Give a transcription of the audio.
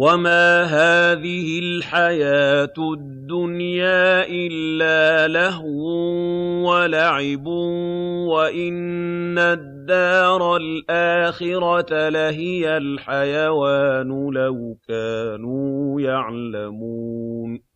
وَمَا هَٰذِهِ الْحَيَاةُ الدُّنْيَا إِلَّا لَهْوٌ وَلَعِبٌ وَإِنَّ الدَّارَ الْآخِرَةَ لَهِيَ الْحَيَوَانُ ۖ لَوْ كَانُوا يَعْلَمُونَ